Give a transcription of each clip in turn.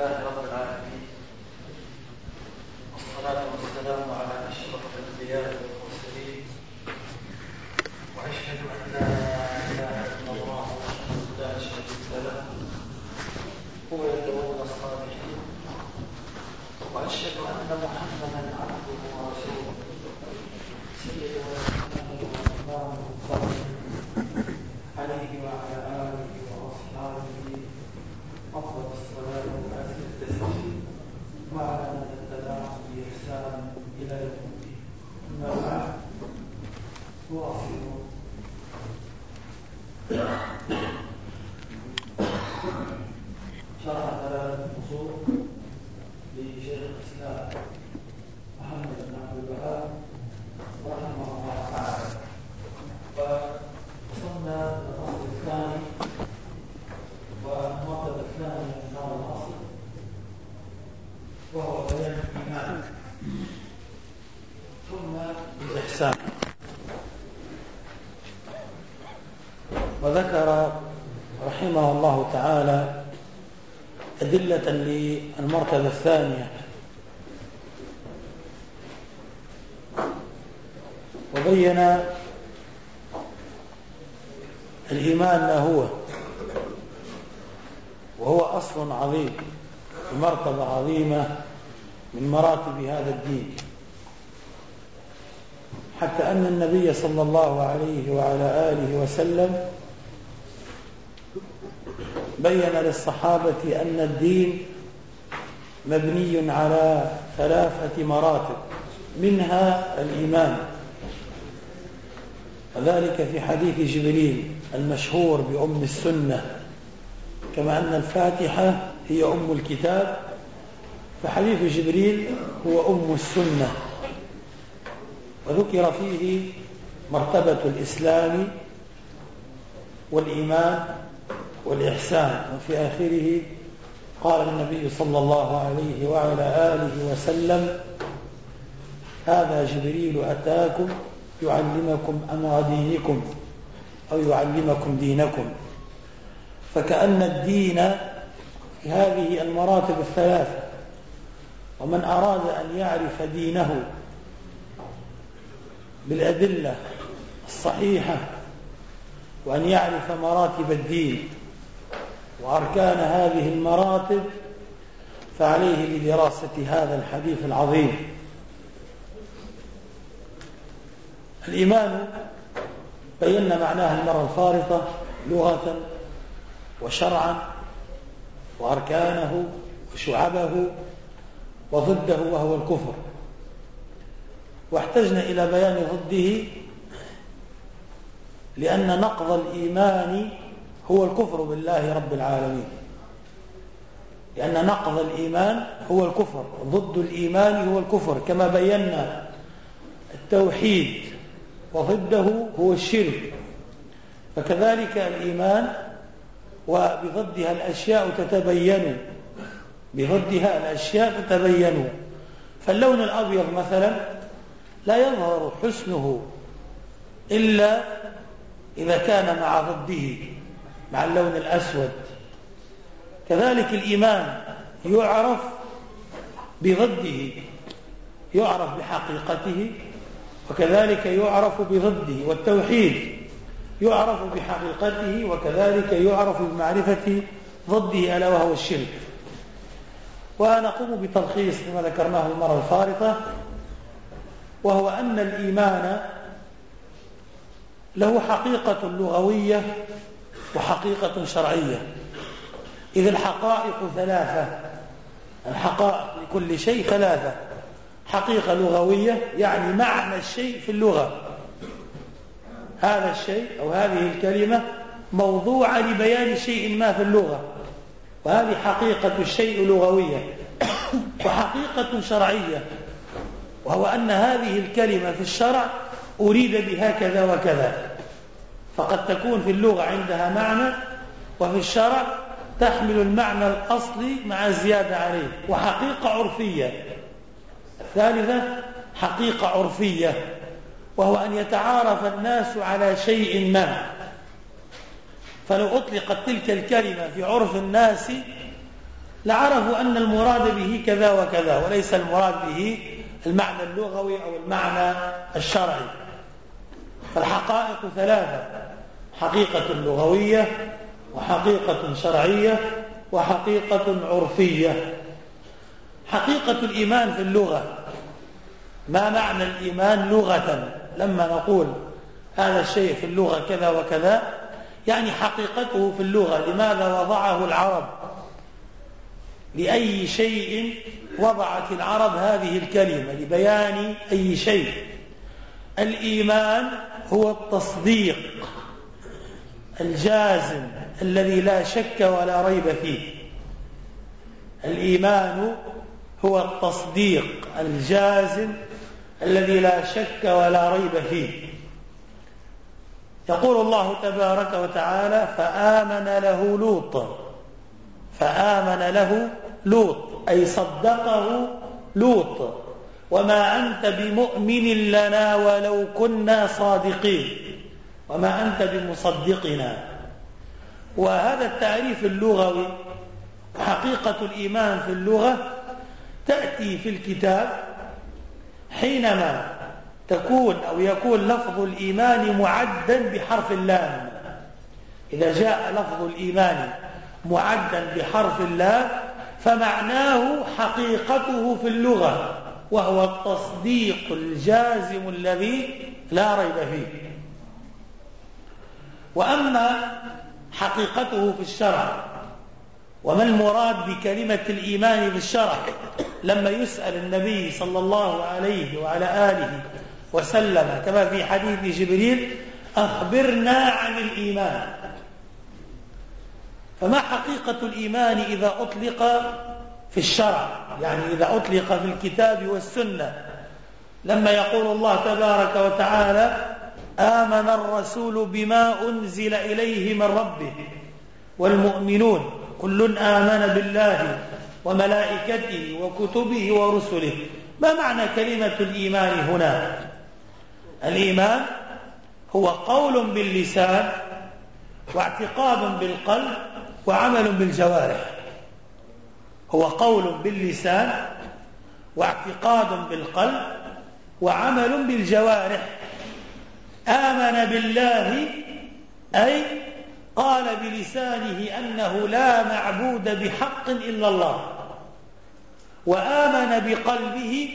لله رب العالمين. والصلاة والسلام على أشرف الأنبياء والمرسلين. وأشهد أن لا إله إلا الله وحده لا شريك له. هو يدعو الصالحين وأشهد أن محمدا الثانية وبين الإيمان ما هو. وهو أصل عظيم ومرتبة عظيمة من مراتب هذا الدين. حتى أن النبي صلى الله عليه وعلى آله وسلم بين للصحابة أن الدين مبني على ثلاثة مراتب. منها الإيمان. وذلك في حديث جبريل المشهور بأم السنة. كما أن الفاتحة هي أم الكتاب فحديث جبريل هو أم السنة. وذكر فيه مرتبة الإسلام والإيمان والإحسان. وفي آخره قال النبي صلى الله عليه وعلى آله وسلم هذا جبريل أتاكم يعلمكم أمر دينكم أو يعلمكم دينكم. فكأن الدين في هذه المراتب الثلاثة ومن أراد أن يعرف دينه بالأدلة الصحيحة وأن يعرف مراتب الدين وأركان هذه المراتب فعليه بدراسة هذا الحديث العظيم. الإيمان بينا معناه المرة الفارطة لغة وشرعا وأركانه وشعبه وضده وهو الكفر. واحتجنا إلى بيان ضده لأن نقض الإيمان هو الكفر بالله رب العالمين. لأن نقض الإيمان هو الكفر ضد الإيمان هو الكفر. كما بينا التوحيد وضده هو الشرك. فكذلك الإيمان وبضدها الأشياء تتبين بضدها الأشياء تتبين. فاللون الأبيض مثلا لا يظهر حسنه إلا إذا كان مع ضده. مع اللون الأسود. كذلك الإيمان يعرف بضده يعرف بحقيقته وكذلك يعرف بضده والتوحيد يعرف بحقيقته وكذلك يعرف بمعرفة ضده ألا وهو الشرك. ونقوم بتلخيص لما ذكرناه المرة الفارطة وهو أن الإيمان له حقيقة لغوية وحقيقة شرعية. إذ الحقائق ثلاثة. الحقائق لكل شيء ثلاثة. حقيقة لغوية يعني معنى الشيء في اللغة. هذا الشيء أو هذه الكلمة موضوعة لبيان شيء ما في اللغة. وهذه حقيقة الشيء لغوية. وحقيقة شرعية. وهو أن هذه الكلمة في الشرع أريد بها كذا وكذا. فقد تكون في اللغة عندها معنى وفي الشرع تحمل المعنى الأصلي مع زيادة عليه وحقيقة عرفية. الثالثة حقيقة عرفية وهو أن يتعارف الناس على شيء ما. فلو أطلقت تلك الكلمة في عرف الناس لعرفوا أن المراد به كذا وكذا وليس المراد به المعنى اللغوي أو المعنى الشرعي. فالحقائق ثلاثة حقيقة لغوية وحقيقة شرعية وحقيقة عرفية. حقيقة الإيمان في اللغة. ما معنى الإيمان لغة؟ لما نقول هذا الشيء في اللغة كذا وكذا يعني حقيقته في اللغة لماذا وضعه العرب؟ لأي شيء وضعت العرب هذه الكلمة لبيان أي شيء. الإيمان هو التصديق الجازم الذي لا شك ولا ريب فيه. الإيمان هو التصديق الجازم الذي لا شك ولا ريب فيه. يقول الله تبارك وتعالى فآمن له لوط. فآمن له لوط. أي صدقه لوط. وما أنت بمؤمن لنا ولو كنا صادقين. وما أنت بمصدقنا وهذا التعريف اللغوي حقيقة الإيمان في اللغة تأتي في الكتاب حينما تكون أو يكون لفظ الإيمان معدا بحرف اللام. إذا جاء لفظ الإيمان معدا بحرف اللام فمعناه حقيقته في اللغة. وهو التصديق الجازم الذي لا ريب فيه. وأما حقيقته في الشرع وما المراد بكلمة الإيمان بالشرع؟ لما يسأل النبي صلى الله عليه وعلى آله وسلم كما في حديث جبريل أخبرنا عن الإيمان. فما حقيقة الإيمان إذا أطلق في الشرع. يعني إذا أطلق في الكتاب والسنة لما يقول الله تبارك وتعالى آمن الرسول بما أنزل إليه من ربه والمؤمنون. كل آمن بالله وملائكته وكتبه ورسله. ما معنى كلمة الإيمان هنا؟ الإيمان هو قول باللسان واعتقاد بالقلب وعمل بالجوارح. هو قول باللسان واعتقاد بالقلب وعمل بالجوارح. آمن بالله أي قال بلسانه أنه لا معبود بحق إلا الله. وآمن بقلبه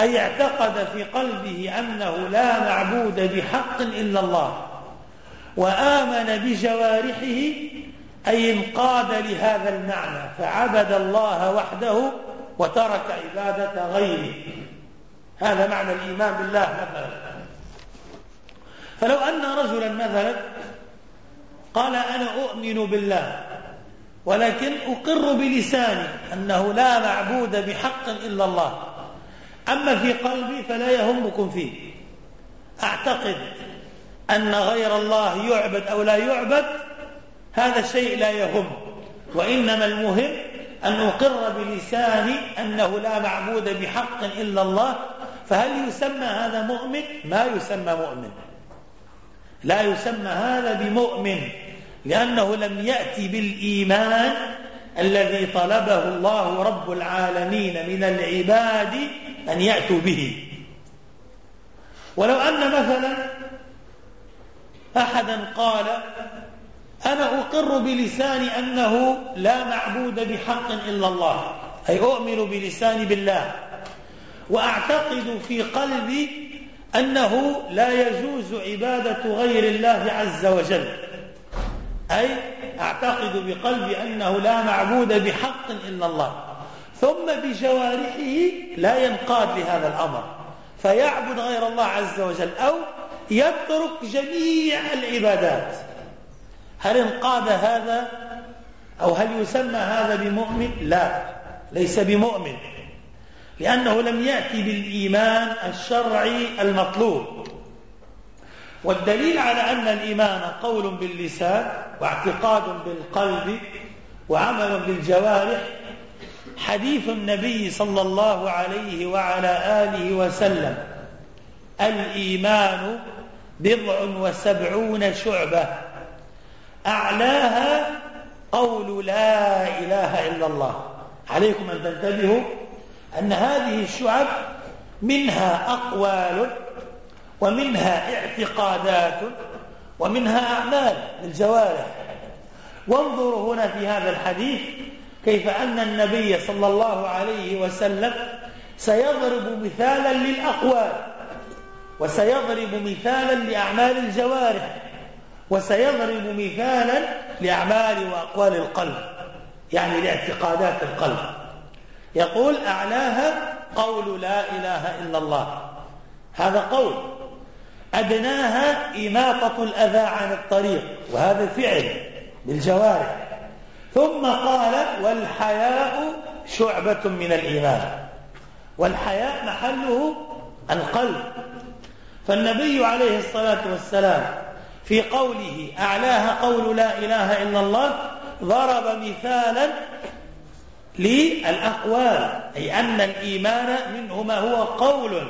أي اعتقد في قلبه أنه لا معبود بحق إلا الله. وآمن بجوارحه أي انقاد لهذا المعنى فعبد الله وحده وترك عبادة غيره. هذا معنى الإيمان بالله مثلا. فلو أن رجلا مثلا قال أنا أؤمن بالله ولكن أقر بلساني أنه لا معبود بحق إلا الله. أما في قلبي فلا يهمكم فيه. أعتقد أن غير الله يعبد أو لا يعبد هذا الشيء لا يهم وإنما المهم أن أقر بلساني أنه لا معبود بحق إلا الله فهل يسمى هذا مؤمن؟ ما يسمى مؤمن لا يسمى هذا بمؤمن لأنه لم يأتي بالإيمان الذي طلبه الله رب العالمين من العباد أن يأتوا به ولو أن مثلا أحدا قال أنا أقر بلساني أنه لا معبود بحق إلا الله. أي أؤمن بلساني بالله. وأعتقد في قلبي أنه لا يجوز عبادة غير الله عز وجل. أي أعتقد بقلبي أنه لا معبود بحق إلا الله. ثم بجوارحه لا ينقاد لهذا الأمر. فيعبد غير الله عز وجل أو يترك جميع العبادات. هل انقاد هذا أو هل يسمى هذا بمؤمن؟ لا ليس بمؤمن لأنه لم يأتي بالإيمان الشرعي المطلوب. والدليل على أن الإيمان قول باللسان واعتقاد بالقلب وعمل بالجوارح حديث النبي صلى الله عليه وعلى آله وسلم. الإيمان بضع وسبعون شعبة. أعلاها قول لا إله إلا الله. عليكم أن تنتبهوا أن هذه الشعب منها أقوال ومنها اعتقادات ومنها أعمال للجوارح. وانظروا هنا في هذا الحديث كيف أن النبي صلى الله عليه وسلم سيضرب مثالا للأقوال وسيضرب مثالا لأعمال الجوارح. وسيضرب مثالا لأعمال وأقوال القلب يعني لإعتقادات القلب. يقول أعلاها قول لا إله إلا الله. هذا قول. أدناها إماطة الأذى عن الطريق وهذا فعل بالجوارح ثم قال والحياء شعبة من الإيمان. والحياء محله القلب. فالنبي عليه الصلاة والسلام في قوله أعلاها قول لا إله إلا الله ضرب مثالا للأقوال أي أن الإيمان منهما هو قول.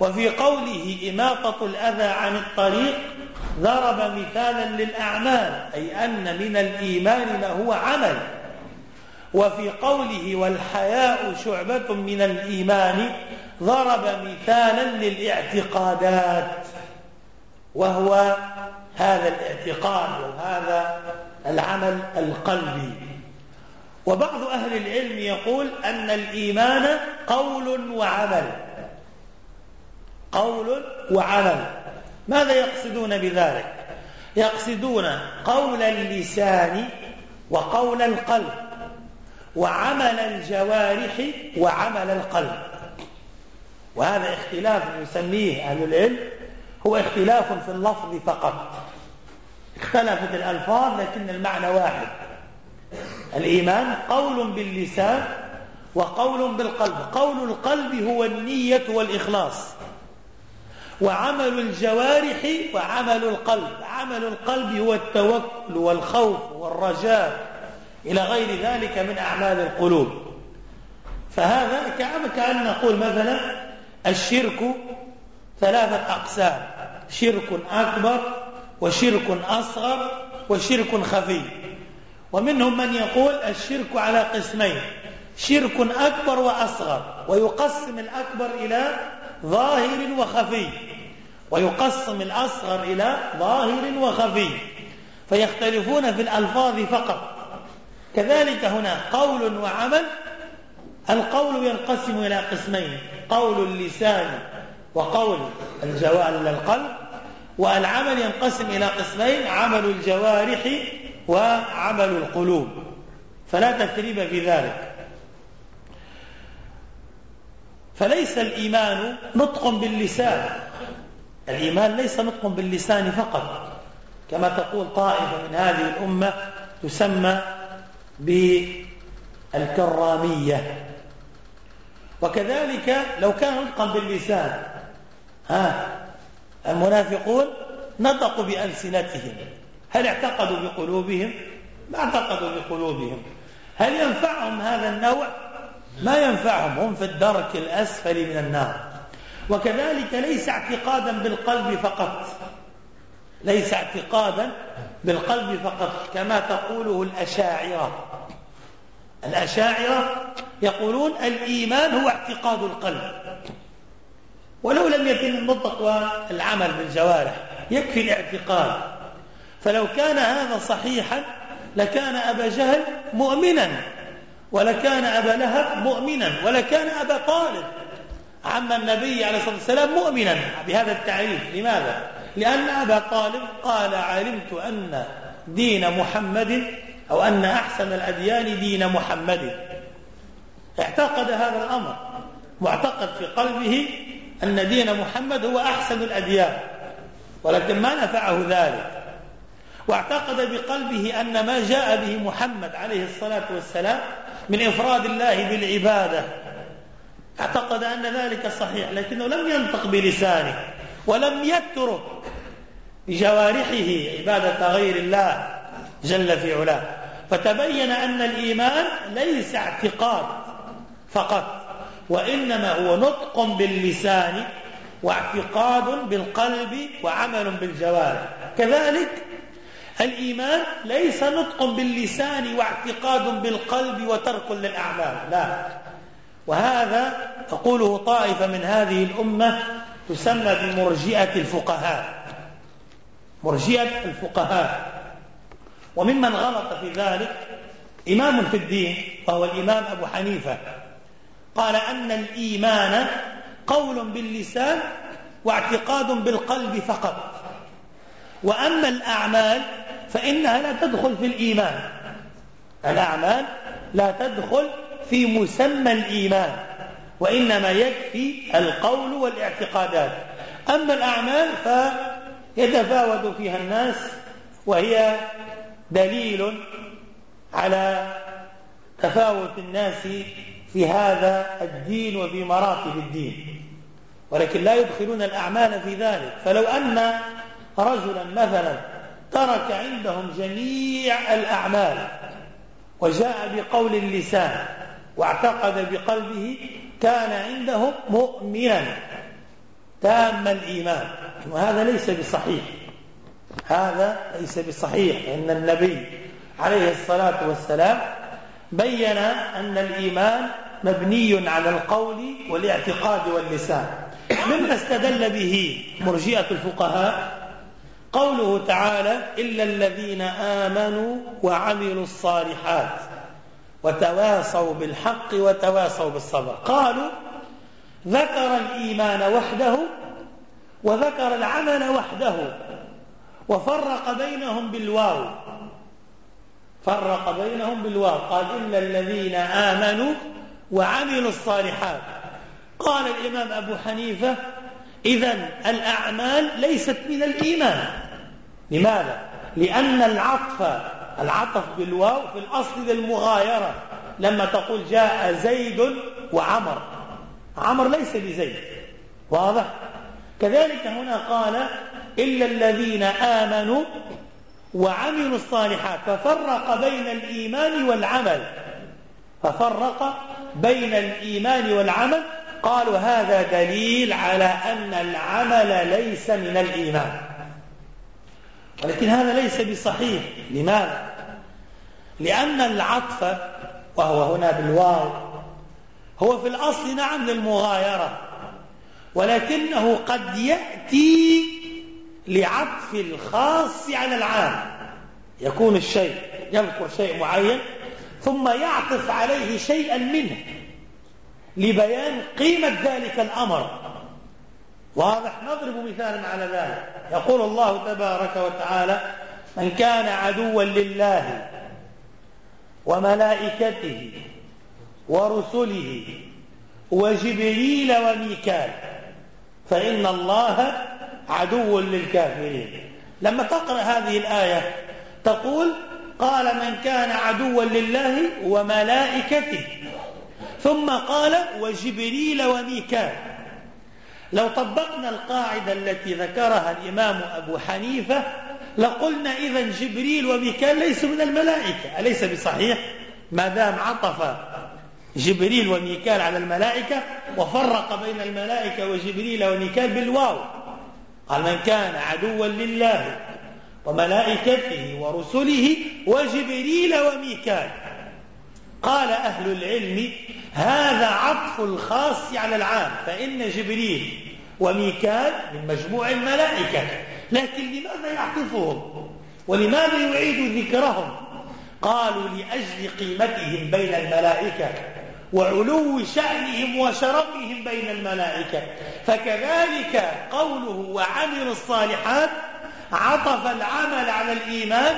وفي قوله إماطة الأذى عن الطريق ضرب مثالا للأعمال أي أن من الإيمان ما هو عمل. وفي قوله والحياء شعبة من الإيمان ضرب مثالا للإعتقادات. وهو هذا الاعتقاد وهذا العمل القلبي. وبعض أهل العلم يقول أن الإيمان قول وعمل. قول وعمل. ماذا يقصدون بذلك؟ يقصدون قول اللسان وقول القلب وعمل الجوارح وعمل القلب. وهذا اختلاف يسميه أهل العلم هو اختلاف في اللفظ فقط. اختلفت الألفاظ لكن المعنى واحد. الإيمان قول باللسان وقول بالقلب. قول القلب هو النية والإخلاص. وعمل الجوارح وعمل القلب. عمل القلب هو التوكل والخوف والرجاء. إلى غير ذلك من أعمال القلوب. فهذا كأن نقول مثلا الشرك ثلاثة أقسام. شرك أكبر وشرك أصغر وشرك خفي. ومنهم من يقول الشرك على قسمين. شرك أكبر وأصغر ويقسم الأكبر إلى ظاهر وخفي. ويقسم الأصغر إلى ظاهر وخفي. فيختلفون في الألفاظ فقط. كذلك هنا قول وعمل. القول ينقسم إلى قسمين قول اللسان وقول الجوال للقلب القلب والعمل ينقسم إلى قسمين عمل الجوارح وعمل القلوب. فلا تثريب في ذلك. فليس الإيمان نطق باللسان. الإيمان ليس نطق باللسان فقط. كما تقول طائفة من هذه الأمة تسمى بالكرامية. وكذلك لو كان نطقا باللسان ها؟ المنافقون نطقوا بألسنتهم. هل اعتقدوا بقلوبهم؟ ما اعتقدوا بقلوبهم. هل ينفعهم هذا النوع؟ ما ينفعهم. هم في الدرك الأسفل من النار. وكذلك ليس اعتقادا بالقلب فقط. ليس اعتقادا بالقلب فقط كما تقوله الأشاعرة. الأشاعرة يقولون الإيمان هو اعتقاد القلب. ولو لم يكن النطق والعمل بالجوارح يكفي الاعتقاد. فلو كان هذا صحيحا لكان أبا جهل مؤمنا ولكان أبا لهب مؤمنا ولكان أبا طالب. عم النبي عليه الصلاة والسلام مؤمنا بهذا التعريف. لماذا؟ لأن أبا طالب قال علمت أن دين محمد أو أن أحسن الأديان دين محمد. اعتقد هذا الأمر معتقد في قلبه أن دين محمد هو أحسن الأديان ولكن ما نفعه ذلك. واعتقد بقلبه أن ما جاء به محمد عليه الصلاة والسلام من إفراد الله بالعبادة. اعتقد أن ذلك صحيح لكنه لم ينطق بلسانه ولم يترك بجوارحه عبادة غير الله جل في علاه. فتبين أن الإيمان ليس اعتقاد فقط. وإنما هو نطق باللسان واعتقاد بالقلب وعمل بالجوارح. كذلك الإيمان ليس نطق باللسان واعتقاد بالقلب وترك للأعمال. لا. وهذا تقوله طائفة من هذه الأمة تسمى بمرجئة الفقهاء. مرجئة الفقهاء. وممن غلط في ذلك إمام في الدين وهو الإمام أبو حنيفة. قال أن الإيمان قول باللسان واعتقاد بالقلب فقط. وأما الأعمال فإنها لا تدخل في الإيمان. الأعمال لا تدخل في مسمى الإيمان وإنما يكفي القول والاعتقادات. أما الأعمال فيتفاوت فيها الناس وهي دليل على تفاوت الناس في هذا الدين وفي مراتب الدين. ولكن لا يدخلون الأعمال في ذلك. فلو أن رجلا مثلا ترك عندهم جميع الأعمال وجاء بقول اللسان واعتقد بقلبه كان عندهم مؤمنا. تام الإيمان. وهذا ليس بصحيح. هذا ليس بصحيح. إن النبي عليه الصلاة والسلام بين أن الإيمان مبني على القول والاعتقاد واللسان. مما استدل به مرجئة الفقهاء قوله تعالى إلا الذين آمنوا وعملوا الصالحات وتواصوا بالحق وتواصوا بالصبر قالوا ذكر الإيمان وحده وذكر العمل وحده وفرق بينهم بالواو فرق بينهم بالواو. قال إلا الذين آمنوا وعملوا الصالحات. قال الإمام أبو حنيفة إذا الأعمال ليست من الإيمان. لماذا؟ لأن العطف العطف بالواو في الأصل للمغايرة. لما تقول جاء زيد وعمر. عمر ليس بزيد. واضح؟ كذلك هنا قال إلا الذين آمنوا وعملوا الصالحات ففرق بين الإيمان والعمل. ففرق بين الإيمان والعمل قالوا هذا دليل على أن العمل ليس من الإيمان. ولكن هذا ليس بصحيح. لماذا؟ لأن العطف وهو هنا بالواو هو في الأصل نعم للمغايرة ولكنه قد يأتي لعطف الخاص على العام. يكون الشيء يذكر شيء معين ثم يعطف عليه شيئا منه لبيان قيمة ذلك الأمر. واضح؟ نضرب مثالا على ذلك. يقول الله تبارك وتعالى من كان عدوا لله وملائكته ورسله وجبريل وميكال فإن الله عدو للكافرين. لما تقرأ هذه الآية تقول قال من كان عدوا لله وملائكته. ثم قال وجبريل وميكال. لو طبقنا القاعدة التي ذكرها الإمام أبو حنيفة لقلنا إذا جبريل وميكال ليسوا من الملائكة. أليس بصحيح؟ ما دام عطف جبريل وميكال على الملائكة وفرق بين الملائكة وجبريل وميكال بالواو. قال من كان عدوا لله وملائكته ورسله وجبريل وميكال. قال أهل العلم هذا عطف الخاص على العام فإن جبريل وميكال من مجموع الملائكة. لكن لماذا يعطفهم؟ ولماذا يعيد ذكرهم؟ قالوا لأجل قيمتهم بين الملائكة وعلو شأنهم وشرفهم بين الملائكة. فكذلك قوله وعملوا الصالحات عطف العمل على الإيمان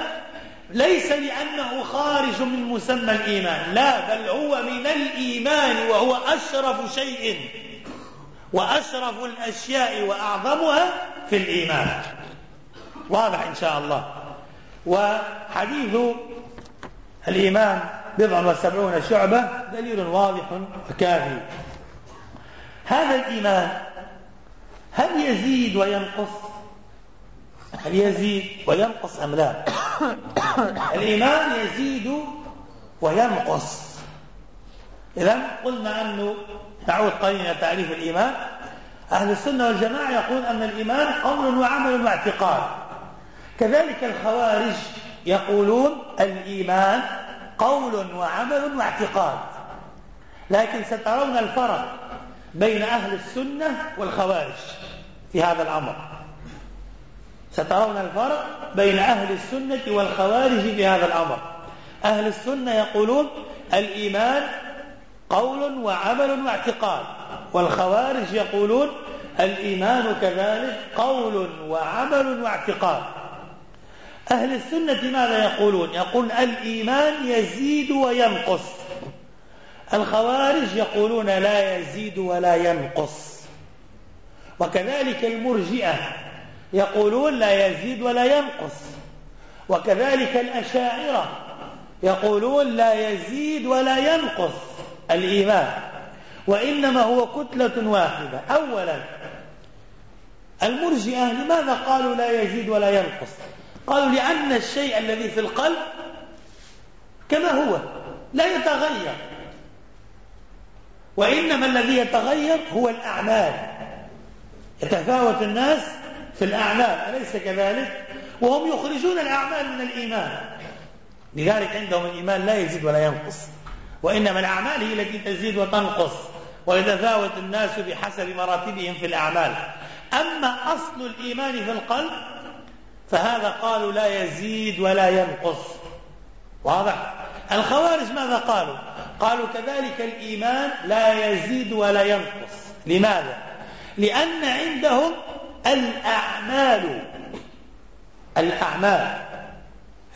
ليس لأنه خارج من مسمى الإيمان. لا بل هو من الإيمان وهو أشرف شيء وأشرف الأشياء وأعظمها في الإيمان. واضح إن شاء الله. وحديث الإيمان بضع وسبعون شعبة دليل واضح وكافي. هذا الإيمان هل يزيد وينقص؟ هل يزيد وينقص أم لا؟ الإيمان يزيد وينقص. إذا قلنا أنه نعود قليلا تعريف الإيمان. أهل السنة والجماعة يقول أن الإيمان قول وعمل واعتقاد. كذلك الخوارج يقولون الإيمان قول وعمل واعتقاد. لكن سترون الفرق بين أهل السنة والخوارج في هذا الأمر. سترون الفرق بين أهل السنة والخوارج في هذا الأمر. أهل السنة يقولون الإيمان قول وعمل واعتقاد والخوارج يقولون الإيمان كذلك قول وعمل واعتقاد. أهل السنة ماذا يقولون؟ يقول الإيمان يزيد وينقص. الخوارج يقولون لا يزيد ولا ينقص. وكذلك المرجئة يقولون لا يزيد ولا ينقص. وكذلك الأشاعرة يقولون لا يزيد ولا ينقص الإيمان. وإنما هو كتلة واحدة. أولا المرجئة لماذا قالوا لا يزيد ولا ينقص؟ قالوا لأن الشيء الذي في القلب كما هو لا يتغير. وإنما الذي يتغير هو الأعمال. يتفاوت الناس في الأعمال أليس كذلك؟ وهم يخرجون الأعمال من الإيمان. لذلك عندهم الإيمان لا يزيد ولا ينقص. وإنما الأعمال هي التي تزيد وتنقص. ويتفاوت الناس بحسب مراتبهم في الأعمال. أما أصل الإيمان في القلب فهذا قالوا لا يزيد ولا ينقص. واضح؟ الخوارج ماذا قالوا؟ قالوا كذلك الإيمان لا يزيد ولا ينقص. لماذا؟ لأن عندهم الأعمال. الأعمال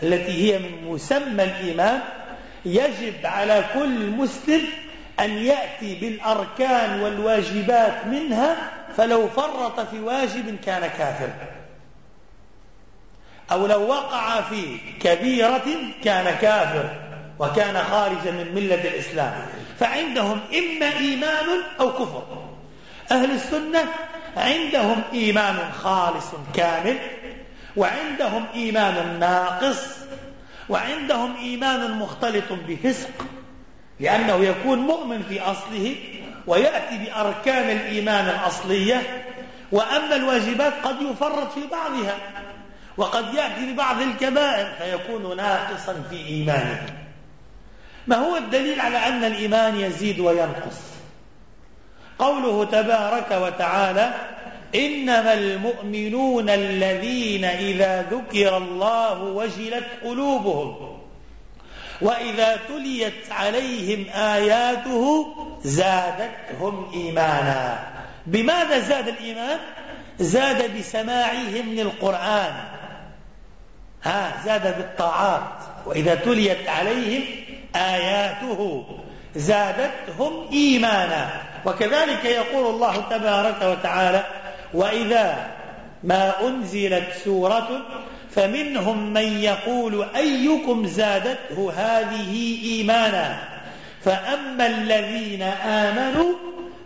التي هي من مسمى الإيمان يجب على كل مسلم أن يأتي بالأركان والواجبات منها فلو فرط في واجب كان كافر أو لو وقع في كبيرة كان كافر وكان خارجا من ملة الإسلام. فعندهم إما إيمان أو كفر. أهل السنة عندهم إيمان خالص كامل وعندهم إيمان ناقص وعندهم إيمان مختلط بفسق لأنه يكون مؤمن في أصله ويأتي بأركان الإيمان الأصلية وأما الواجبات قد يفرط في بعضها وقد يأتي ببعض الكبائر فيكون ناقصا في إيمانه. ما هو الدليل على أن الإيمان يزيد وينقص؟ قوله تبارك وتعالى إنما المؤمنون الذين إذا ذكر الله وجلت قلوبهم وإذا تليت عليهم آياته زادتهم إيمانا. بماذا زاد الإيمان؟ زاد بسماعهم للقرآن. ها زاد بالطاعات. وإذا تليت عليهم آياته زادتهم إيمانا. وكذلك يقول الله تبارك وتعالى وإذا ما أنزلت سورة فمنهم من يقول أيكم زادته هذه إيمانا؟ فأما الذين آمنوا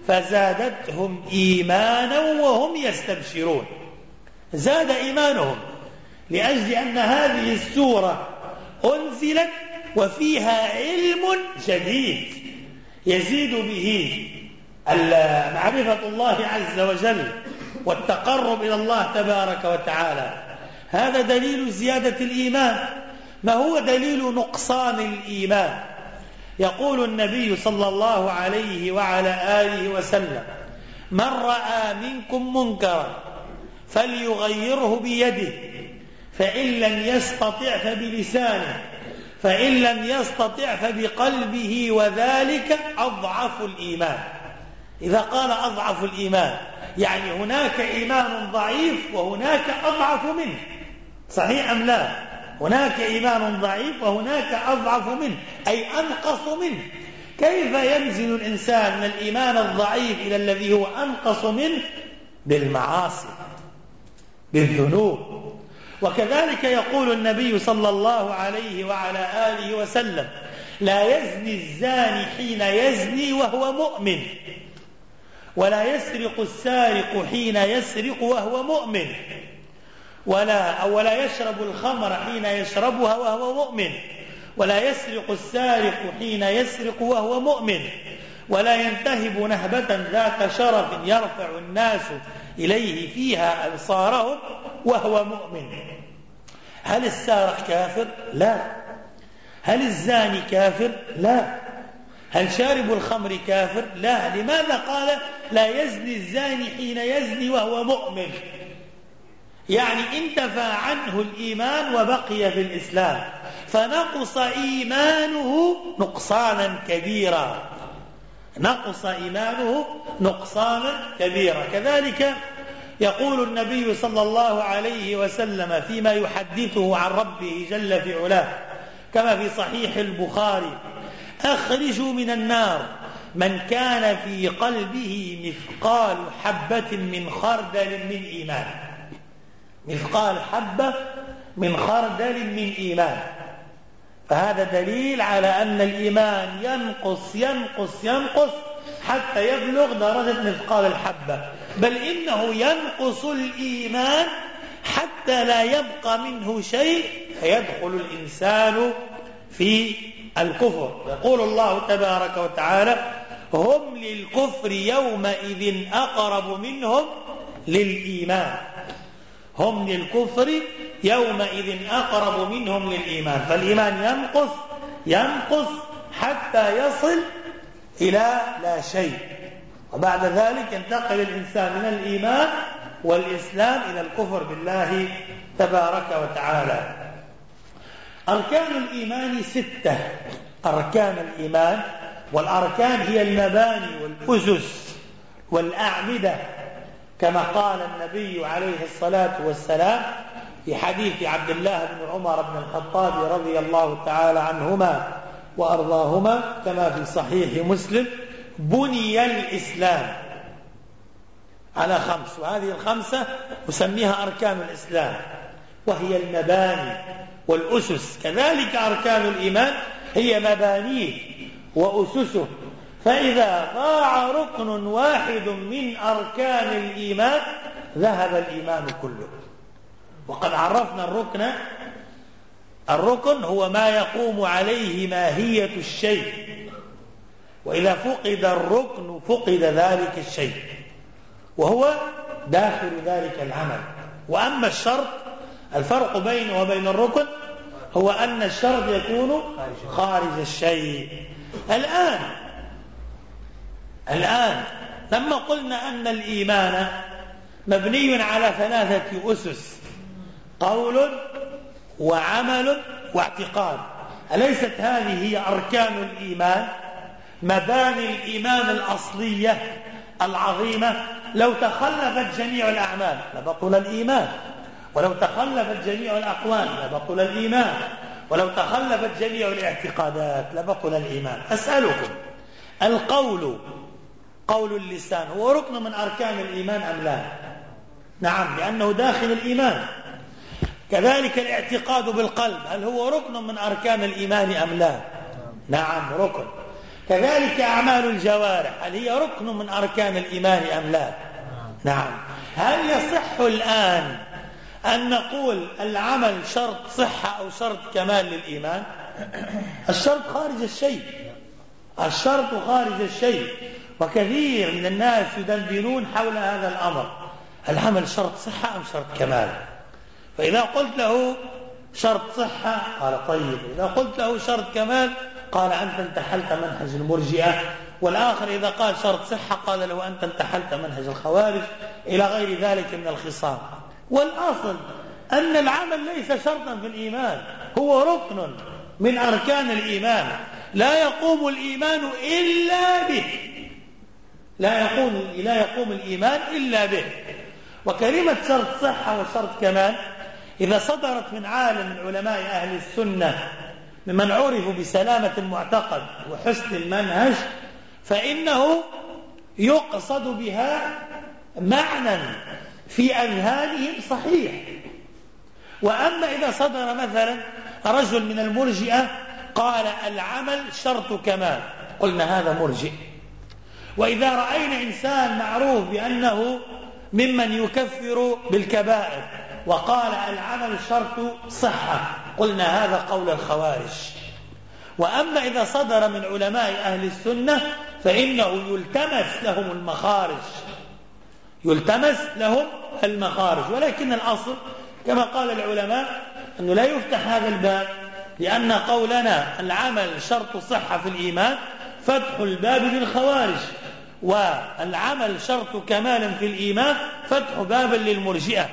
فزادتهم إيمانا وهم يستبشرون. زاد إيمانهم لأجل أن هذه السورة أنزلت وفيها علم جديد يزيد به معرفة الله عز وجل والتقرب إلى الله تبارك وتعالى. هذا دليل زيادة الإيمان. ما هو دليل نقصان الإيمان؟ يقول النبي صلى الله عليه وعلى آله وسلم من رأى منكم منكرا فليغيره بيده فإن لم يستطع فبلسانه. فإن لم يستطع فبقلبه وذلك أضعف الإيمان. إذا قال أضعف الإيمان يعني هناك إيمان ضعيف وهناك أضعف منه. صحيح أم لا؟ هناك إيمان ضعيف وهناك أضعف منه أي أنقص منه. كيف ينزل الإنسان من الإيمان الضعيف إلى الذي هو أنقص منه؟ بالمعاصي بالذنوب. وكذلك يقول النبي صلى الله عليه وعلى آله وسلم لا يزني الزاني حين يزني وهو مؤمن ولا يسرق السارق حين يسرق وهو مؤمن ولا أو ولا يشرب الخمر حين يشربها وهو مؤمن ولا يسرق السارق حين يسرق وهو مؤمن ولا ينتهب نهبة ذات شرف يرفع الناس إليه فيها أبصارهم وهو مؤمن. هل السارق كافر؟ لا. هل الزاني كافر؟ لا. هل شارب الخمر كافر؟ لا. لماذا قال لا يزني الزاني حين يزني وهو مؤمن؟ يعني انتفى عنه الإيمان وبقي في الإسلام فنقص إيمانه نقصانا كبيرا. نقص إيمانه نقصانا كبيرا. كذلك يقول النبي صلى الله عليه وسلم فيما يحدثه عن ربه جل في علاه كما في صحيح البخاري أخرجوا من النار من كان في قلبه مثقال حبة من خردل من إيمان. مثقال حبة من خردل من إيمان. فهذا دليل على أن الإيمان ينقص ينقص ينقص حتى يبلغ درجة مثقال الحبة. بل إنه ينقص الإيمان حتى لا يبقى منه شيء فيدخل الإنسان في الكفر. يقول الله تبارك وتعالى هم للكفر يومئذ أقرب منهم للإيمان. هم للكفر يومئذ أقرب منهم للإيمان. فالإيمان ينقص ينقص حتى يصل إلى لا شيء. وبعد ذلك ينتقل الإنسان من الإيمان والإسلام إلى الكفر بالله تبارك وتعالى. أركان الإيمان ستة. أركان الإيمان والأركان هي المباني والأسس والأعمدة. كما قال النبي عليه الصلاة والسلام في حديث عبد الله بن عمر بن الخطاب رضي الله تعالى عنهما وأرضاهما كما في صحيح مسلم بني الإسلام على خمس وهذه الخمسة أسميها أركان الإسلام وهي المباني والأسس كذلك أركان الإيمان هي مبانيه وأسسه. فإذا ضاع ركن واحد من أركان الإيمان ذهب الإيمان كله. وقد عرفنا الركن الركن هو ما يقوم عليه ماهية الشيء. وإذا فقد الركن فقد ذلك الشيء. وهو داخل ذلك العمل. وأما الشرط الفرق بينه وبين الركن هو أن الشرط يكون خارج الشيء. الآن الآن لما قلنا أن الإيمان مبني على ثلاثة أسس قول وعمل واعتقاد. أليست هذه هي أركان الإيمان؟ مباني الإيمان الأصلية العظيمة. لو تخلفت جميع الأعمال لبطل الإيمان. ولو تخلفت جميع الأقوال لبطل الإيمان. ولو تخلفت جميع الاعتقادات لبطل الإيمان. أسألكم القول قول اللسان هو ركن من أركان الإيمان أم لا؟ نعم لأنه داخل الإيمان. كذلك الاعتقاد بالقلب. هل هو ركن من أركان الإيمان أم لا؟ نعم ركن. كذلك أعمال الجوارح. هل هي ركن من أركان الإيمان أم لا؟ نعم. هل يصح الآن أن نقول العمل شرط صحة أو شرط كمال للإيمان؟ الشرط خارج الشيء. الشرط خارج الشيء. وكثير من الناس يدندنون حول هذا الأمر. العمل شرط صحة أم شرط كمال؟ فإذا قلت له شرط صحة قال طيب. إذا قلت له شرط كمال قال أنت انتحلت منهج المرجئة. والآخر إذا قال شرط صحة قال له أنت انتحلت منهج الخوارج. إلى غير ذلك من الخصام. والأصل أن العمل ليس شرطا في الإيمان هو ركن من أركان الإيمان. لا يقوم الإيمان إلا به. لا يقوم لا يقوم الإيمان إلا به. وكلمة شرط صحة وشرط كمال إذا صدرت من عالم من علماء أهل السنة ممن عرفوا بسلامة المعتقد وحسن المنهج فإنه يقصد بها معنى في أذهانهم صحيح. وأما إذا صدر مثلا رجل من المرجئة قال العمل شرط كمال قلنا هذا مرجئ. وإذا رأينا إنسان معروف بأنه ممن يكفر بالكبائر وقال العمل شرط صحة. قلنا هذا قول الخوارج. وأما إذا صدر من علماء أهل السنة فإنه يلتمس لهم المخارج. يلتمس لهم المخارج. ولكن الأصل كما قال العلماء أنه لا يفتح هذا الباب لأن قولنا العمل شرط صحة في الإيمان فتح الباب للخوارج. والعمل شرط كمال في الإيمان فتح باب للمرجئة.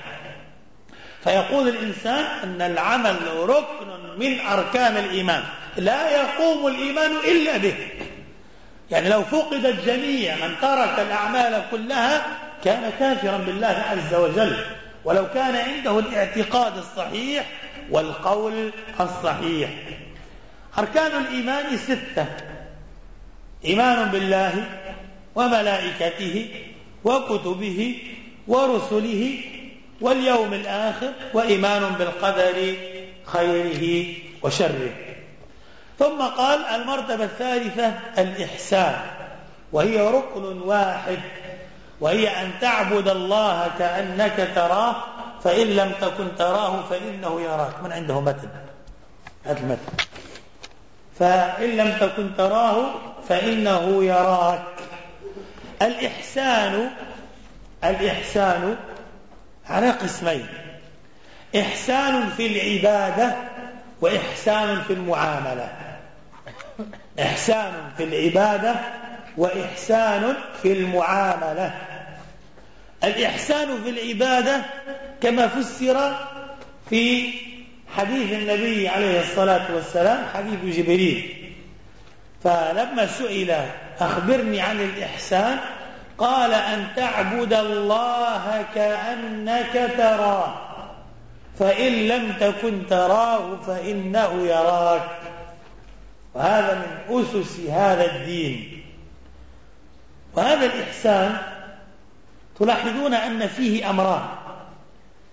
فيقول الإنسان أن العمل ركن من أركان الإيمان. لا يقوم الإيمان إلا به. يعني لو فقدت جميع من ترك الأعمال كلها كان كافرا بالله عز وجل. ولو كان عنده الاعتقاد الصحيح والقول الصحيح. أركان الإيمان ستة. إيمان بالله وملائكته وكتبه ورسله واليوم الآخر وإيمان بالقدر خيره وشره. ثم قال المرتبة الثالثة الإحسان وهي ركن واحد وهي أن تعبد الله كأنك تراه فإن لم تكن تراه فإنه يراك. من عنده متن؟ هذا المتن. فإن لم تكن تراه فإنه يراك. الإحسان الإحسان على قسمين إحسان في العبادة وإحسان في المعاملة. إحسان في العبادة وإحسان في المعاملة. الإحسان في العبادة كما فسر في حديث النبي عليه الصلاة والسلام حديث جبريل. فلما سئل أخبرني عن الإحسان؟ قال أن تعبد الله كأنك تراه فإن لم تكن تراه فإنه يراك. وهذا من أسس هذا الدين. وهذا الإحسان تلاحظون أن فيه أمران.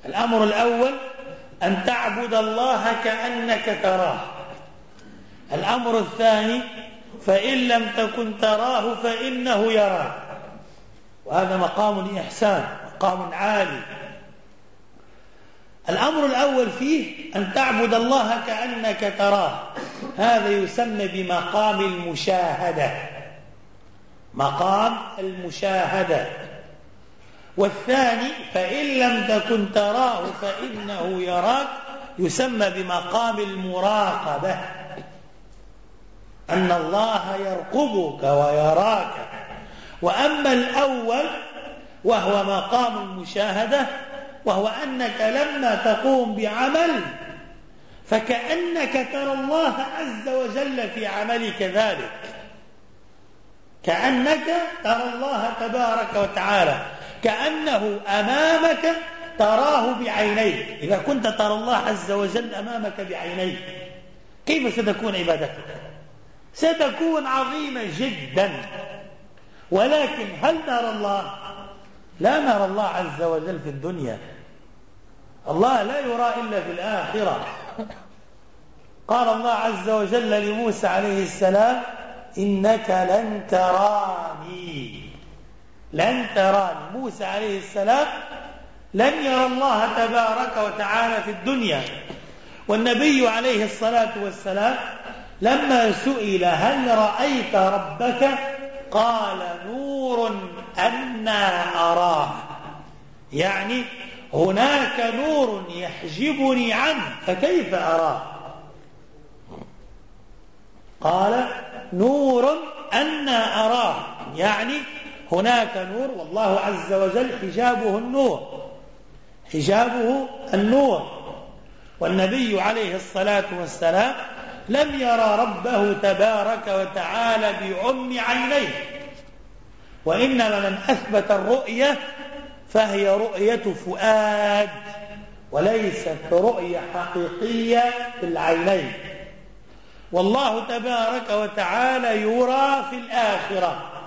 الأمر الأول أن تعبد الله كأنك تراه. الأمر الثاني فإن لم تكن تراه فإنه يراك. وهذا مقام الإحسان مقام عالي. الأمر الأول فيه أن تعبد الله كأنك تراه. هذا يسمى بمقام المشاهدة. مقام المشاهدة. والثاني فإن لم تكن تراه فإنه يراك يسمى بمقام المراقبة. أن الله يرقبك ويراك. وأما الأول وهو مقام المشاهدة وهو أنك لما تقوم بعمل فكأنك ترى الله عز وجل في عملك ذلك. كأنك ترى الله تبارك وتعالى كأنه أمامك تراه بعينيك. إذا كنت ترى الله عز وجل أمامك بعينيك كيف ستكون عبادتك؟ ستكون عظيمة جدا. ولكن هل نرى الله؟ لا نرى الله عز وجل في الدنيا. الله لا يرى إلا في الآخرة. قال الله عز وجل لموسى عليه السلام إنك لن تراني. لن تراني. موسى عليه السلام لن يرى الله تبارك وتعالى في الدنيا. والنبي عليه الصلاة والسلام لما سئل هل رأيت ربك؟ قال نور أنا أراه. يعني هناك نور يحجبني عنه فكيف أراه؟ قال نور أنا أراه. يعني هناك نور والله عز وجل حجابه النور. حجابه النور. والنبي عليه الصلاة والسلام لم يرى ربه تبارك وتعالى بعم عينيه. وإنما من أثبت الرؤية فهي رؤية فؤاد وليست رؤية حقيقية في العينين. والله تبارك وتعالى يرى في الآخرة.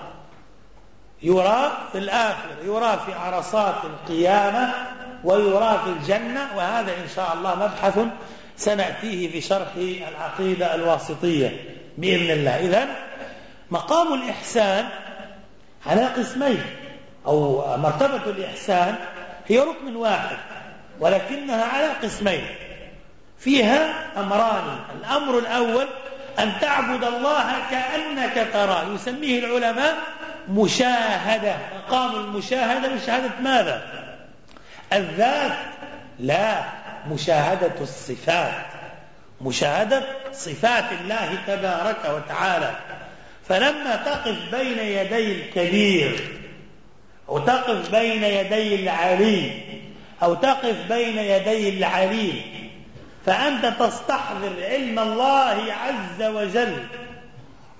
يرى في الآخرة يرى في عرصات القيامة ويرى في الجنة وهذا إن شاء الله مبحث سنأتيه في شرح العقيدة الواسطية بإذن الله. إذا مقام الإحسان على قسمين أو مرتبة الإحسان هي ركن واحد ولكنها على قسمين. فيها أمران الأمر الأول أن تعبد الله كأنك ترى يسميه العلماء مشاهدة. مقام المشاهدة مشاهدة ماذا؟ الذات لا. مشاهدة الصفات مشاهدة صفات الله تبارك وتعالى. فلما تقف بين يدي الكبير أو تقف بين يدي العلي أو تقف بين يدي العليم فأنت تستحضر علم الله عز وجل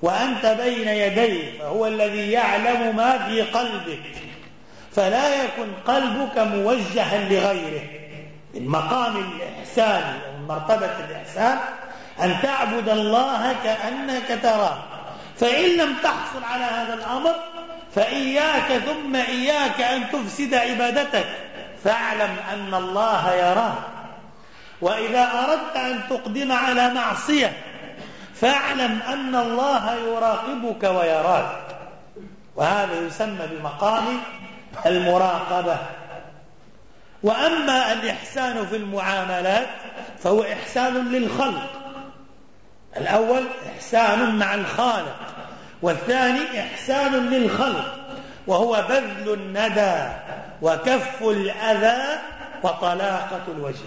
وأنت بين يديه فهو الذي يعلم ما في قلبك فلا يكن قلبك موجها لغيره. من مقام الإحسان ومن مرتبة الإحسان أن تعبد الله كأنك تراه. فإن لم تحصل على هذا الأمر فإياك ثم إياك أن تفسد عبادتك. فاعلم أن الله يراه وإذا أردت أن تقدم على معصية فاعلم أن الله يراقبك ويراك. وهذا يسمى بمقام المراقبة. وأما الإحسان في المعاملات فهو إحسان للخلق. الأول إحسان مع الخالق والثاني إحسان للخلق وهو بذل الندى وكف الأذى وطلاقة الوجه.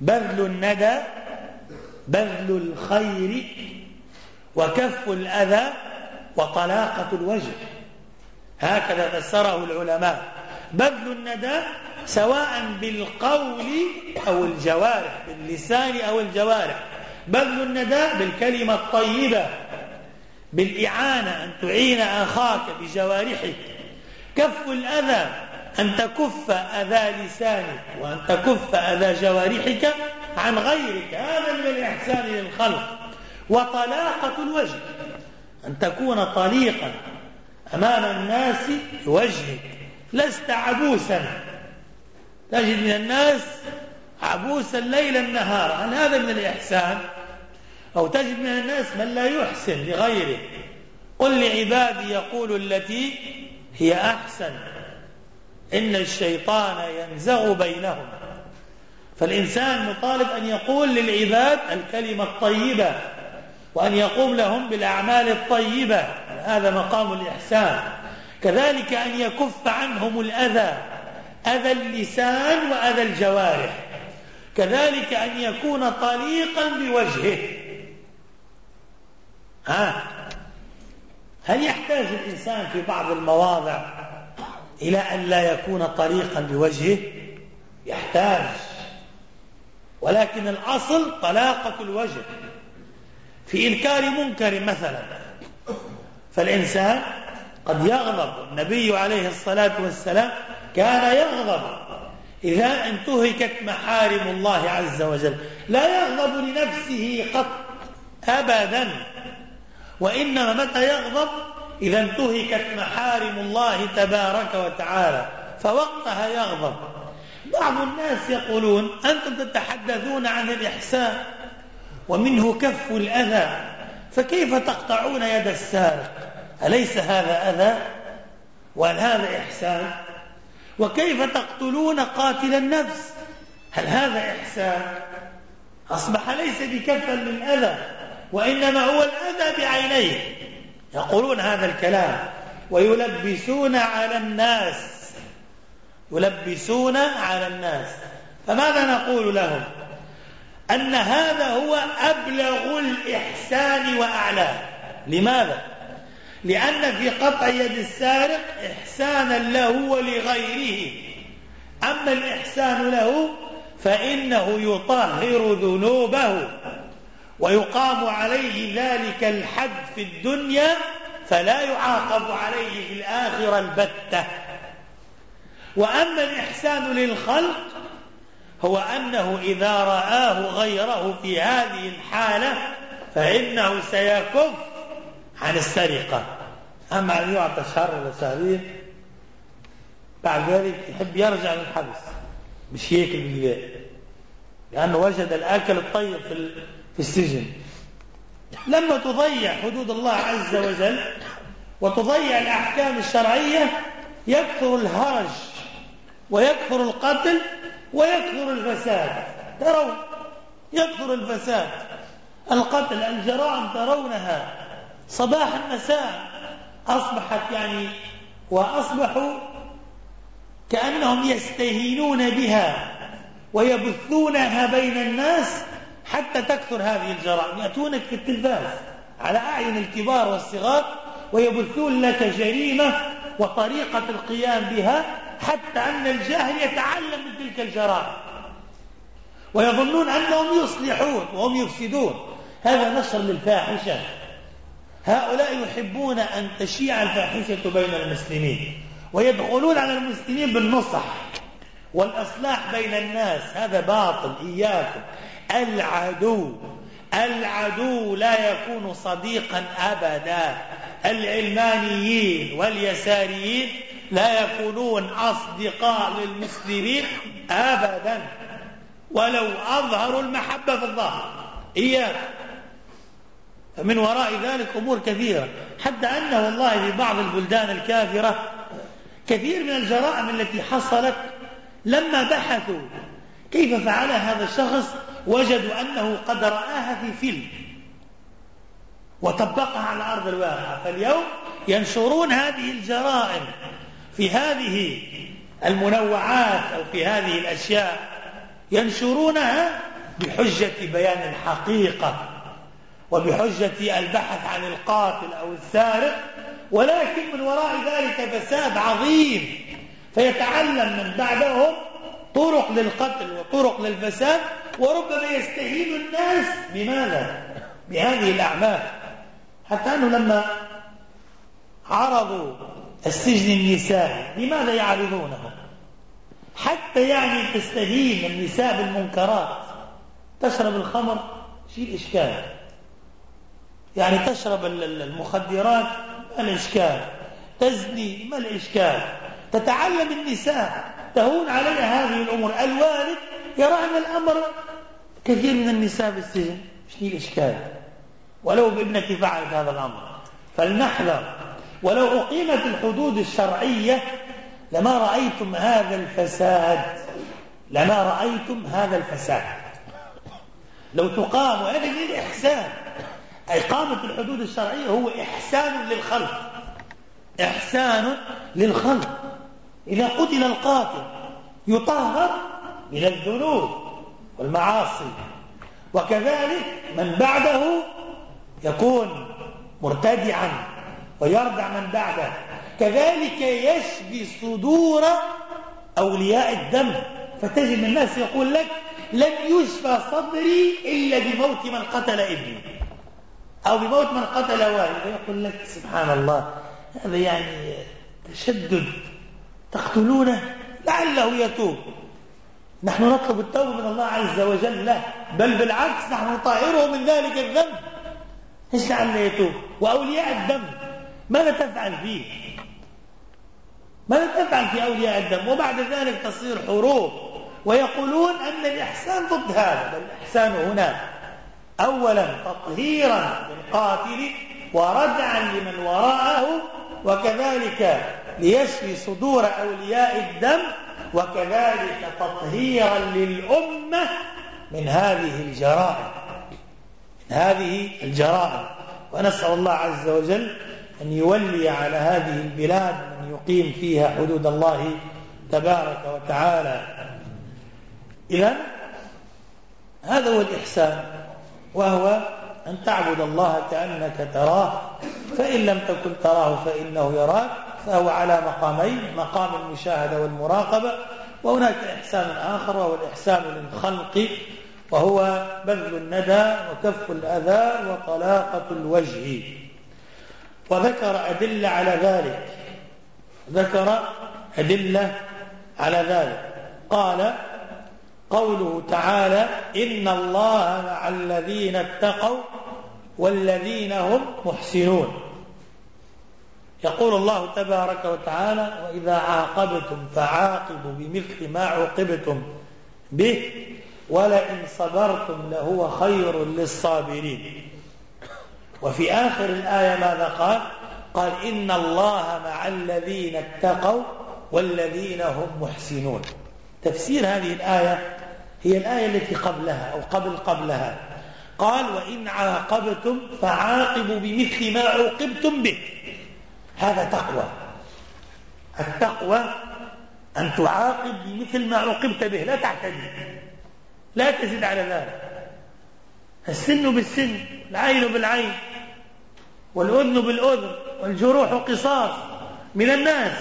بذل الندى بذل الخير وكف الأذى وطلاقة الوجه. هكذا فسره العلماء. بذل الندى سواء بالقول أو الجوارح باللسان أو الجوارح. بذل النداء بالكلمة الطيبة بالإعانة أن تعين أخاك بجوارحك. كف الأذى أن تكف أذى لسانك وأن تكف أذى جوارحك عن غيرك. هذا من الإحسان للخلق. وطلاقة الوجه أن تكون طليقا. أمام الناس بوجهك لست عبوسا. تجد من الناس عبوسا ليلا نهارا. هل هذا من الإحسان؟ أو تجد من الناس من لا يحسن لغيره. قل لعبادي يقول التي هي أحسن. إن الشيطان ينزغ بينهم فالإنسان مطالب أن يقول للعباد الكلمة الطيبة. وأن يقوم لهم بالأعمال الطيبة. هذا مقام الإحسان. كذلك أن يكف عنهم الأذى. أذى اللسان وأذى الجوارح. كذلك أن يكون طليقا بوجهه. ها؟ هل يحتاج الإنسان في بعض المواضع إلى أن لا يكون طريقا بوجهه؟ يحتاج. ولكن الأصل طلاقة الوجه. في إنكار منكر مثلا. فالإنسان قد يغضب. النبي عليه الصلاة والسلام كان يغضب. إذا انتهكت محارم الله عز وجل لا يغضب لنفسه قط أبدا. وإنما متى يغضب؟ إذا انتهكت محارم الله تبارك وتعالى فوقتها يغضب. بعض الناس يقولون أنتم تتحدثون عن الإحسان. ومنه كف الأذى فكيف تقطعون يد السارق؟ أليس هذا أذى؟ وهل هذا إحسان؟ وكيف تقتلون قاتل النفس؟ هل هذا إحسان؟ أصبح ليس بكفا أذى، وإنما هو الأذى بعينيه. يقولون هذا الكلام ويلبسون على الناس يلبسون على الناس. فماذا نقول لهم؟ أن هذا هو أبلغ الإحسان وأعلاه لماذا؟ لأن في قطع يد السارق إحسانا له ولغيره. أما الإحسان له فإنه يطهر ذنوبه ويقام عليه ذلك الحد في الدنيا فلا يعاقب عليه في الآخرة البتة. وأما الإحسان للخلق هو أنه إذا رآه غيره في هذه الحالة فإنه سيكف عن السرقة. أما أن يعطى الشر لسابير بعد ذلك يحب يرجع للحبس مش هيك بالبيع لأنه وجد الأكل الطيب في السجن. لما تضيع حدود الله عز وجل وتضيع الأحكام الشرعية يكثر الهرج ويكثر القتل ويكثر الفساد. ترون يكثر الفساد. القتل الجرائم ترونها. صباحا مساء أصبحت يعني وأصبحوا كأنهم يستهينون بها ويبثونها بين الناس حتى تكثر هذه الجرائم. يأتونك في التلفاز على أعين الكبار والصغار ويبثون لك جريمة وطريقة القيام بها حتى أن الجاهل يتعلم من تلك الجرائم. ويظنون أنهم يصلحون وهم يفسدون. هذا نشر للفاحشة. هؤلاء يحبون أن تشيع الفاحشة بين المسلمين. ويدخلون على المسلمين بالنصح والإصلاح بين الناس. هذا باطل. إياكم. العدو. العدو لا يكون صديقا أبدا. العلمانيين واليساريين لا يكونون أصدقاء للمسلمين أبدا. ولو أظهروا المحبة في الظاهر. إياك. فمن وراء ذلك أمور كثيرة. حتى أن والله في بعض البلدان الكافرة كثير من الجرائم التي حصلت لما بحثوا كيف فعل هذا الشخص وجدوا أنه قد رآها في فيلم وطبقها على أرض الواقع. فاليوم ينشرون هذه الجرائم. في هذه المنوعات أو في هذه الأشياء ينشرونها بحجة بيان الحقيقة وبحجة البحث عن القاتل أو السارق ولكن من وراء ذلك فساد عظيم فيتعلم من بعدهم طرق للقتل وطرق للفساد وربما يستهين الناس بماذا؟ بهذه الأعمال حتى أنه لما عرضوا السجن النساء لماذا يعرضونه حتى يعني تستهين النساء بالمنكرات. تشرب الخمر شيء إشكال. يعني تشرب المخدرات ما الإشكال. تزني ما الإشكال. تتعلم النساء. تهون عليها هذه الأمور. الوالد يرى أن الأمر كثير من النساء في السجن شيء إشكال ولو بابنك فعلت هذا الأمر. فلنحذر. ولو أقيمت الحدود الشرعية لما رأيتم هذا الفساد لما رأيتم هذا الفساد. لو تقام هذه الإحسان إقامة الحدود الشرعية هو إحسان للخلق. إحسان للخلق. إذا قتل القاتل يطهر من الذنوب والمعاصي. وكذلك من بعده يكون مرتدعا. ويرضع من بعده. كذلك يشفي صدور أولياء الدم. فتجد من الناس يقول لك لن يشفى صدري إلا بموت من قتل ابني. أو بموت من قتل والده. يقول لك سبحان الله هذا يعني تشدد. تقتلونه لعله يتوب. نحن نطلب التوبة من الله عز وجل. لا بل بالعكس نحن نطهره من ذلك الذنب. إيش لعله يتوب؟ وأولياء الذنب ماذا تفعل فيه؟ ماذا تفعل في أولياء الدم؟ وبعد ذلك تصير حروب. ويقولون أن الإحسان ضد هذا بل الإحسان هنا. أولا تطهيرا للقاتل وردعا لمن وراءه وكذلك ليشفي صدور أولياء الدم وكذلك تطهيرا للأمة من هذه الجرائم. من هذه الجرائم. ونسأل الله عز وجل أن يولي على هذه البلاد من يقيم فيها حدود الله تبارك وتعالى. إذا هذا هو الإحسان وهو أن تعبد الله كأنك تراه. فإن لم تكن تراه فإنه يراك. فهو على مقامين مقام المشاهدة والمراقبة وهناك إحسان آخر وهو الإحسان للخلق وهو بذل الندى وكف الأذى وطلاقة الوجه. وذكر أدلة على ذلك. ذكر أدلة على ذلك. قال قوله تعالى إن الله مع الذين اتقوا والذين هم محسنون. يقول الله تبارك وتعالى وإذا عاقبتم فعاقبوا بمثل ما عوقبتم به ولئن صبرتم لهو خير للصابرين. وفي آخر الآية ماذا قال؟ قال إن الله مع الذين اتقوا والذين هم محسنون. تفسير هذه الآية هي الآية التي قبلها أو قبل قبلها. قال وإن عاقبتم فعاقبوا بمثل ما عوقبتم به. هذا تقوى. التقوى أن تعاقب بمثل ما عوقبت به لا تعتدي. لا تزد على ذلك. السن بالسن العين بالعين. والأذن بالأذن والجروح قصاص من الناس.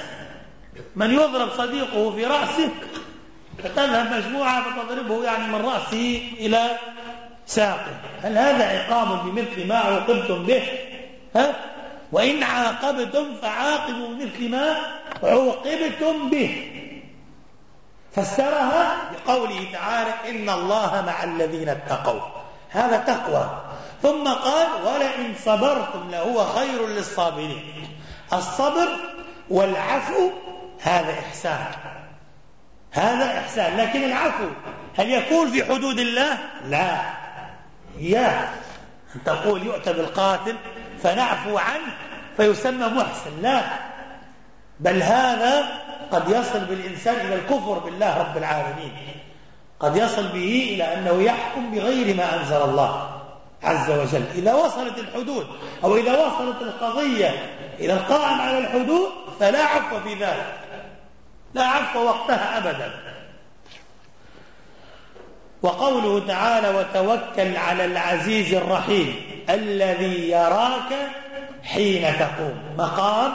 من يضرب صديقه في رأسه فتذهب مجموعة فتضربه يعني من رأسه إلى ساقه. هل هذا عقاب بمثل ما عوقبتم به؟ ها؟ وإن عاقبتم فعاقبوا بمثل ما عوقبتم به. فسرها بقوله تعالى إن الله مع الذين اتقوا. هذا تقوى. ثم قال ولئن صبرتم لهو خير للصابرين. الصبر والعفو هذا إحسان. هذا إحسان. لكن العفو هل يكون في حدود الله؟ لا. يا. أن تقول يؤتى بالقاتل فنعفو عنه فيسمى محسن. لا. بل هذا قد يصل بالإنسان إلى الكفر بالله رب العالمين. قد يصل به إلى أنه يحكم بغير ما أنزل الله. عز وجل. إذا وصلت الحدود أو إذا وصلت القضية إلى القائم على الحدود فلا عفو في ذلك. لا عفو وقتها أبدا. وقوله تعالى وتوكل على العزيز الرحيم الذي يراك حين تقوم مقام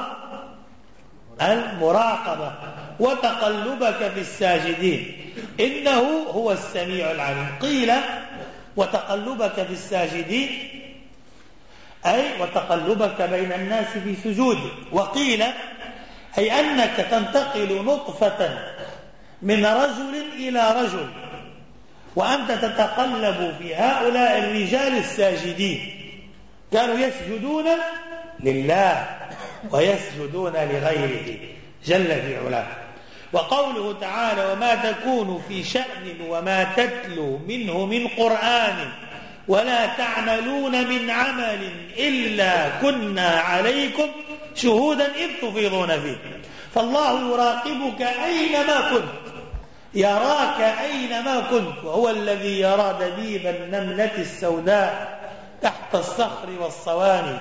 المراقبة. وتقلبك في الساجدين إنه هو السميع العليم. قيل وتقلبك في الساجدين أي وتقلبك بين الناس في سجودك وقيل أي أنك تنتقل نطفة من رجل إلى رجل. وأنت تتقلب في هؤلاء الرجال الساجدين. كانوا يسجدون لله ويسجدون لغيره جل في علاه. وقوله تعالى وما تكون في شأن وما تتلو منه من قرآن ولا تعملون من عمل إلا كنا عليكم شهودا إذ تفيضون فيه. فالله يراقبك أينما كنت يراك أينما كنت وهو الذي يرى دبيب النملة السوداء تحت الصخر والصواني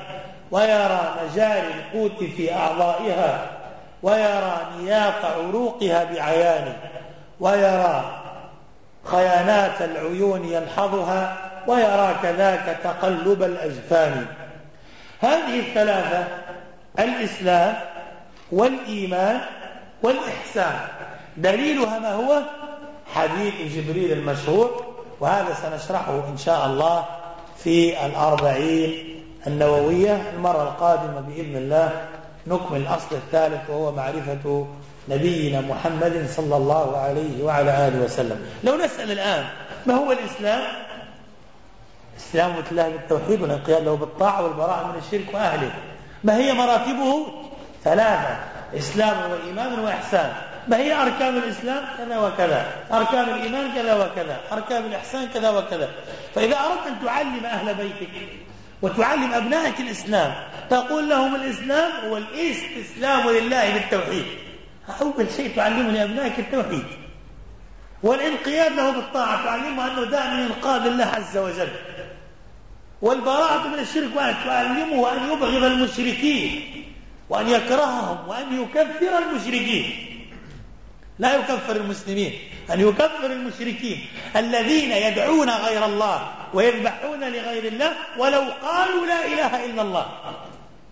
ويرى مجاري القوت في أعضائها. ويرى نياق عروقها بعيانه ويرى خيانات العيون يلحظها ويرى كذاك تقلب الأجفان. هذه الثلاثة الإسلام والإيمان والإحسان. دليلها ما هو؟ حديث جبريل المشهور وهذا سنشرحه إن شاء الله في الأربعين النووية المرة القادمة بإذن الله. نكمل الأصل الثالث وهو معرفة نبينا محمد صلى الله عليه وعلى آله وسلم. لو نسأل الآن ما هو الإسلام؟ إسلام الله بالتوحيد والانقياد له بالطاعة والبراءة من الشرك وأهله. ما هي مراتبه؟ ثلاثة. إسلام وإيمان وإحسان. ما هي أركان الإسلام؟ كذا وكذا. أركان الإيمان كذا وكذا. أركان الإحسان كذا وكذا. فإذا أردت أن تعلم أهل بيتك وتعلم أبنائك الإسلام. تقول لهم الإسلام هو الاستسلام لله بالتوحيد. أول شيء تعلمه لأبنائك التوحيد. والانقياد له بالطاعة تعلمه أنه دائما ينقاد الله عز وجل. والبراءة من الشرك وأن تعلمه أن يبغض المشركين وأن يكرههم وأن يكفر المشركين. لا يكفر المسلمين أن يكفر المشركين الذين يدعون غير الله ويذبحون لغير الله ولو قالوا لا إله إلا الله.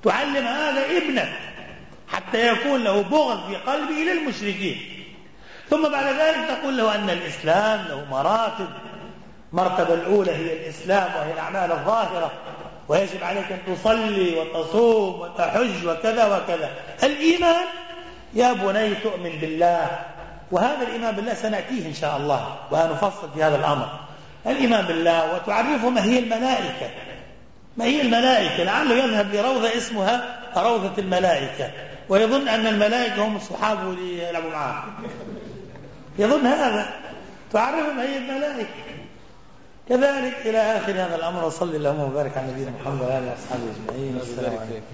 تعلم هذا ابنك حتى يكون له بغض في قلبه للمشركين. ثم بعد ذلك تقول له أن الإسلام له مراتب. المرتبة الأولى هي الإسلام وهي الأعمال الظاهرة. ويجب عليك أن تصلي وتصوم وتحج وكذا وكذا. الإيمان يا بني تؤمن بالله وهذا الإيمان بالله سنأتيه إن شاء الله ونفصل في هذا الأمر. الإيمان بالله وتعرفه ما هي الملائكة. ما هي الملائكة؟ لعله يذهب لروضة اسمها روضة الملائكة. ويظن أن الملائكة هم صحابه لأبو معاذ يظن هذا. تعرفه ما هي الملائكة. كذلك إلى آخر هذا الأمر وصلي اللهم وبارك على نبينا محمد وعلى آله وصحبه أجمعين. السلام عليكم.